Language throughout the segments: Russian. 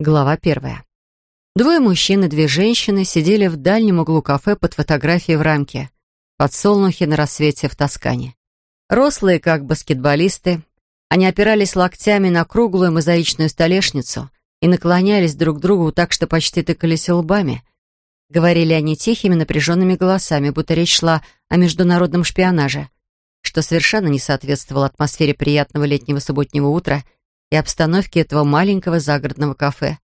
Глава первая. Двое мужчин и две женщины сидели в дальнем углу кафе под фотографией в рамке. Подсолнухи на рассвете в Тоскане. Рослые, как баскетболисты, они опирались локтями на круглую мозаичную столешницу и наклонялись друг к другу так, что почти тыкались лбами. Говорили они тихими, напряженными голосами, будто речь шла о международном шпионаже, что совершенно не соответствовало атмосфере приятного летнего субботнего утра — и обстановки этого маленького загородного кафе,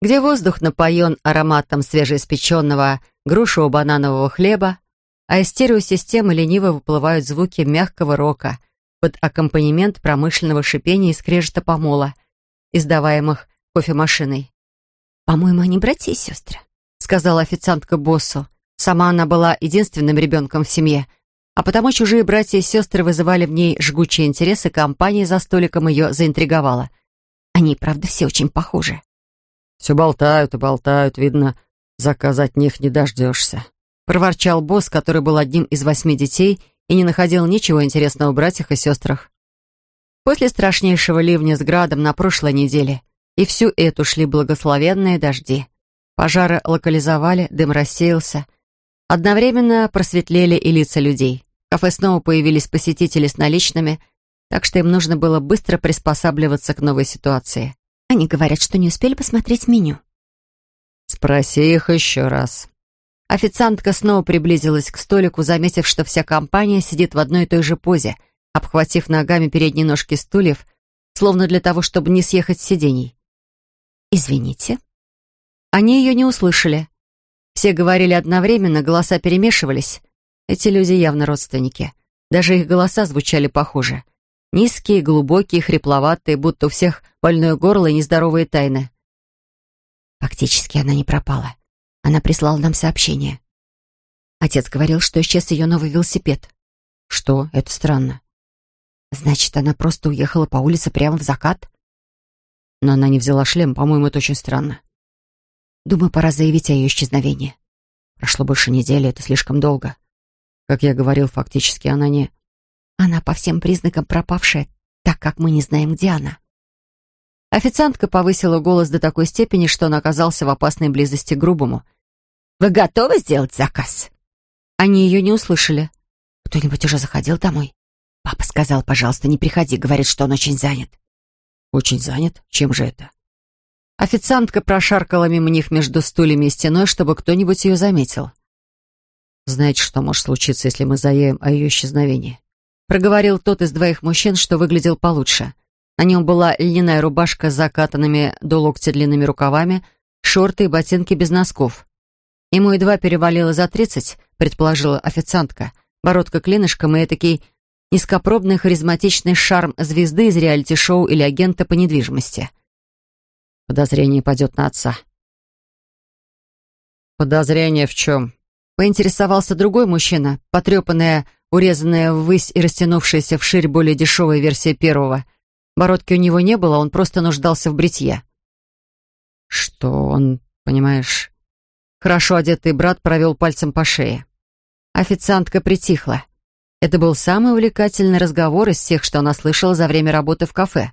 где воздух напоен ароматом свежеиспеченного грушево-бананового хлеба, а из стереосистемы лениво выплывают звуки мягкого рока под аккомпанемент промышленного шипения и скрежета помола, издаваемых кофемашиной. «По-моему, они братья и сестры», — сказала официантка боссу. Сама она была единственным ребенком в семье — а потому чужие братья и сестры вызывали в ней жгучие интересы, компания за столиком ее заинтриговала. Они, правда, все очень похожи. «Все болтают и болтают, видно, заказа от них не дождешься», проворчал босс, который был одним из восьми детей и не находил ничего интересного в братьях и сестрах. После страшнейшего ливня с градом на прошлой неделе и всю эту шли благословенные дожди. Пожары локализовали, дым рассеялся. Одновременно просветлели и лица людей. В кафе снова появились посетители с наличными, так что им нужно было быстро приспосабливаться к новой ситуации. Они говорят, что не успели посмотреть меню. «Спроси их еще раз». Официантка снова приблизилась к столику, заметив, что вся компания сидит в одной и той же позе, обхватив ногами передние ножки стульев, словно для того, чтобы не съехать с сидений. «Извините». Они ее не услышали. Все говорили одновременно, голоса перемешивались. Эти люди явно родственники. Даже их голоса звучали похоже. Низкие, глубокие, хрипловатые, будто у всех больное горло и нездоровые тайны. Фактически она не пропала. Она прислала нам сообщение. Отец говорил, что исчез ее новый велосипед. Что? Это странно. Значит, она просто уехала по улице прямо в закат? Но она не взяла шлем, по-моему, это очень странно. Думаю, пора заявить о ее исчезновении. Прошло больше недели, это слишком долго. Как я говорил, фактически она не... Она по всем признакам пропавшая, так как мы не знаем, где она. Официантка повысила голос до такой степени, что он оказался в опасной близости к грубому. «Вы готовы сделать заказ?» Они ее не услышали. «Кто-нибудь уже заходил домой?» «Папа сказал, пожалуйста, не приходи, говорит, что он очень занят». «Очень занят? Чем же это?» Официантка прошаркала мимо них между стульями и стеной, чтобы кто-нибудь ее заметил. «Знаете, что может случиться, если мы заявим о ее исчезновении?» Проговорил тот из двоих мужчин, что выглядел получше. На нем была льняная рубашка с закатанными до локтя длинными рукавами, шорты и ботинки без носков. Ему едва перевалило за тридцать, предположила официантка. Бородка клинышком и этакий низкопробный харизматичный шарм звезды из реалити-шоу или агента по недвижимости. Подозрение пойдет на отца. «Подозрение в чем?» Поинтересовался другой мужчина, потрепанная, урезанная ввысь и растянувшаяся вширь более дешевая версия первого. Бородки у него не было, он просто нуждался в бритье. «Что он, понимаешь...» Хорошо одетый брат провел пальцем по шее. Официантка притихла. Это был самый увлекательный разговор из всех, что она слышала за время работы в кафе.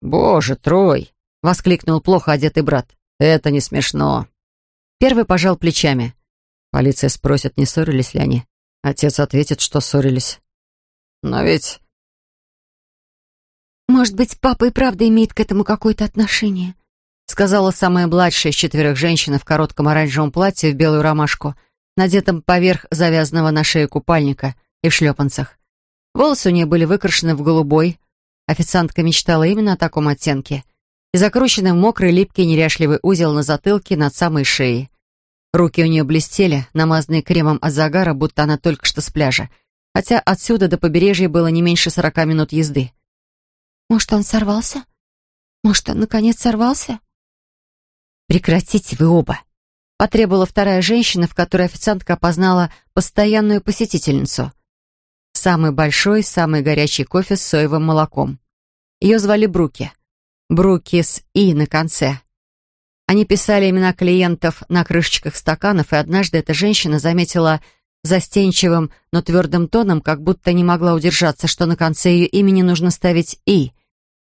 «Боже, Трой!» — воскликнул плохо одетый брат. «Это не смешно». Первый пожал плечами. Полиция спросит, не ссорились ли они. Отец ответит, что ссорились. Но ведь... «Может быть, папа и правда имеет к этому какое-то отношение?» сказала самая младшая из четверых женщин в коротком оранжевом платье в белую ромашку, надетом поверх завязанного на шею купальника и в шлепанцах. Волосы у нее были выкрашены в голубой. Официантка мечтала именно о таком оттенке. И закрученный в мокрый, липкий, неряшливый узел на затылке над самой шеей. Руки у нее блестели, намазанные кремом от загара, будто она только что с пляжа. Хотя отсюда до побережья было не меньше сорока минут езды. «Может, он сорвался? Может, он наконец сорвался?» «Прекратите вы оба!» Потребовала вторая женщина, в которой официантка опознала постоянную посетительницу. Самый большой, самый горячий кофе с соевым молоком. Ее звали Бруки. Бруки с «и» на конце. Они писали имена клиентов на крышечках стаканов, и однажды эта женщина заметила застенчивым, но твердым тоном, как будто не могла удержаться, что на конце ее имени нужно ставить «и».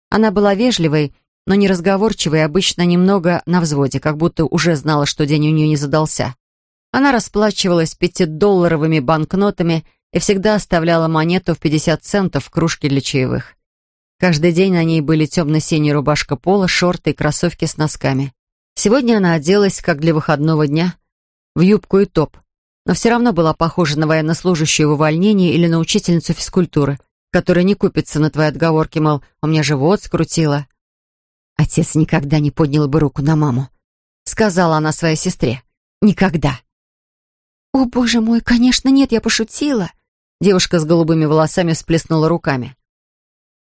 Она была вежливой но неразговорчивая, обычно немного на взводе, как будто уже знала, что день у нее не задался. Она расплачивалась пятидолларовыми банкнотами и всегда оставляла монету в 50 центов в кружке для чаевых. Каждый день на ней были темно-синяя рубашка пола, шорты и кроссовки с носками. Сегодня она оделась, как для выходного дня, в юбку и топ, но все равно была похожа на военнослужащую в увольнении или на учительницу физкультуры, которая не купится на твои отговорки, мол, у меня живот скрутило. Отец никогда не поднял бы руку на маму, сказала она своей сестре. Никогда. «О, боже мой, конечно нет, я пошутила!» Девушка с голубыми волосами всплеснула руками.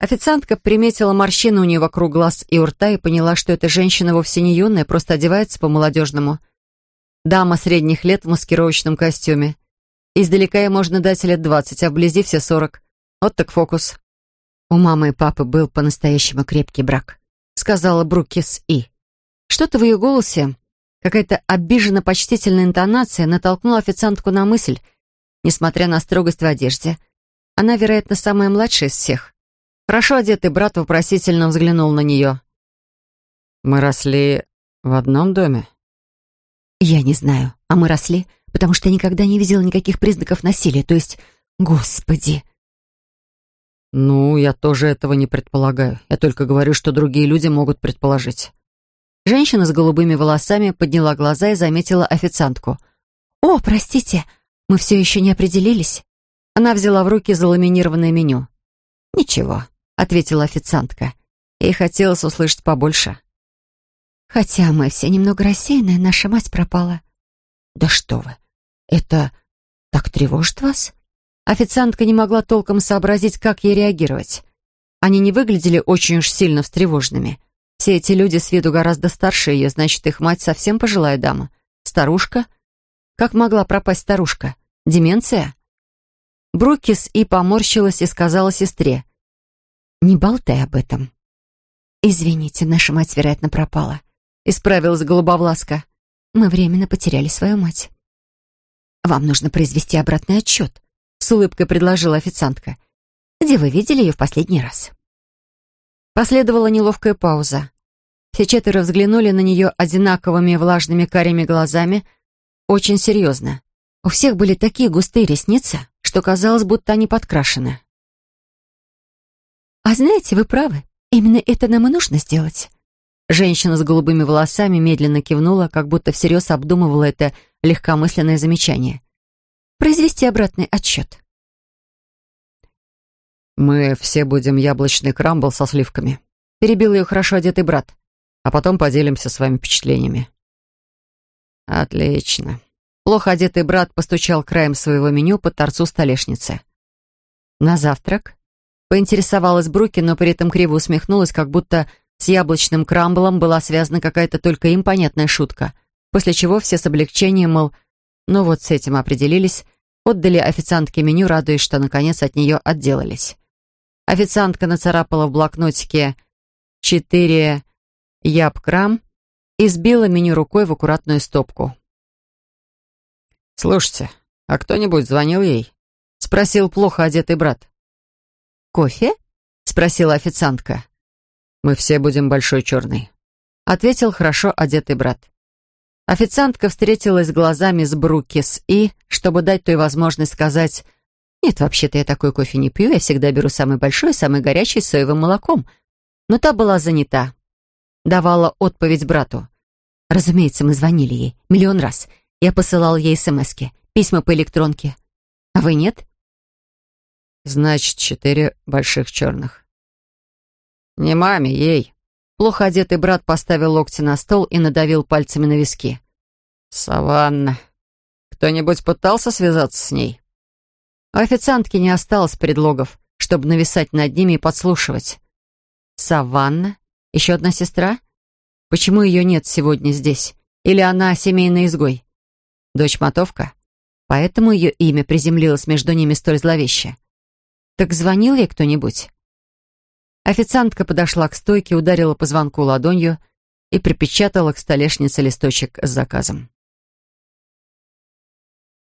Официантка приметила морщины у нее вокруг глаз и у рта и поняла, что эта женщина вовсе не юная, просто одевается по-молодежному. Дама средних лет в маскировочном костюме. Издалека ей можно дать лет двадцать, а вблизи все сорок. Вот так фокус. У мамы и папы был по-настоящему крепкий брак, сказала Брукис И. Что-то в ее голосе, какая-то обиженно-почтительная интонация натолкнула официантку на мысль, несмотря на строгость в одежде, она, вероятно, самая младшая из всех. Хорошо одетый брат вопросительно взглянул на нее. «Мы росли в одном доме?» «Я не знаю, а мы росли, потому что я никогда не видела никаких признаков насилия, то есть... Господи!» «Ну, я тоже этого не предполагаю. Я только говорю, что другие люди могут предположить». Женщина с голубыми волосами подняла глаза и заметила официантку. «О, простите, мы все еще не определились». Она взяла в руки заламинированное меню. «Ничего, ответила официантка. Ей хотелось услышать побольше. «Хотя мы все немного рассеяны, наша мать пропала». «Да что вы! Это так тревожит вас?» Официантка не могла толком сообразить, как ей реагировать. Они не выглядели очень уж сильно встревоженными. Все эти люди с виду гораздо старше ее, значит, их мать совсем пожилая дама. Старушка? Как могла пропасть старушка? Деменция? Брукис и поморщилась и сказала сестре. Не болтай об этом. Извините, наша мать, вероятно, пропала. Исправилась голубовласка. Мы временно потеряли свою мать. Вам нужно произвести обратный отчет, с улыбкой предложила официантка. Где вы видели ее в последний раз? Последовала неловкая пауза. Все четверо взглянули на нее одинаковыми влажными карими глазами, очень серьезно. У всех были такие густые ресницы, что казалось, будто они подкрашены. «А знаете, вы правы. Именно это нам и нужно сделать». Женщина с голубыми волосами медленно кивнула, как будто всерьез обдумывала это легкомысленное замечание. «Произвести обратный отсчет». «Мы все будем яблочный крамбл со сливками», — перебил ее хорошо одетый брат. «А потом поделимся своими впечатлениями». «Отлично». Плохо одетый брат постучал краем своего меню по торцу столешницы. «На завтрак?» Поинтересовалась Бруки, но при этом криво усмехнулась, как будто с яблочным крамблом была связана какая-то только им понятная шутка. После чего все с облегчением, мол, ну вот с этим определились, отдали официантке меню, радуясь, что наконец от нее отделались. Официантка нацарапала в блокнотике «четыре яб-крам» и сбила меню рукой в аккуратную стопку. «Слушайте, а кто-нибудь звонил ей?» — спросил плохо одетый брат. «Кофе?» — спросила официантка. «Мы все будем большой черный», — ответил хорошо одетый брат. Официантка встретилась глазами с Брукис и, чтобы дать той возможность сказать «Нет, вообще-то я такой кофе не пью, я всегда беру самый большой, самый горячий с соевым молоком». Но та была занята. Давала отповедь брату. «Разумеется, мы звонили ей. Миллион раз. Я посылал ей смски, письма по электронке. А вы нет?» Значит, четыре больших черных. Не маме, ей. Плохо одетый брат поставил локти на стол и надавил пальцами на виски. Саванна. Кто-нибудь пытался связаться с ней? У официантки не осталось предлогов, чтобы нависать над ними и подслушивать. Саванна? Еще одна сестра? Почему ее нет сегодня здесь? Или она семейный изгой? Дочь-мотовка? Поэтому ее имя приземлилось между ними столь зловеще. «Так звонил ей кто-нибудь?» Официантка подошла к стойке, ударила по звонку ладонью и припечатала к столешнице листочек с заказом.